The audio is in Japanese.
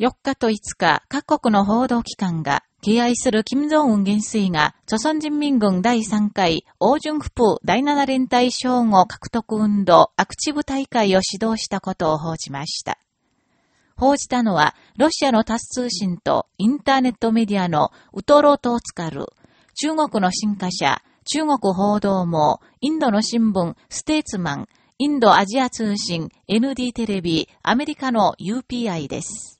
4日と5日、各国の報道機関が、敬愛する金正恩元帥が、朝鮮人民軍第3回、王順府第7連隊称号獲得運動アクチブ大会を指導したことを報じました。報じたのは、ロシアのタス通信とインターネットメディアのウトロトーツカル、中国の新華社、中国報道網、インドの新聞、ステーツマン、インドアジア通信、ND テレビ、アメリカの UPI です。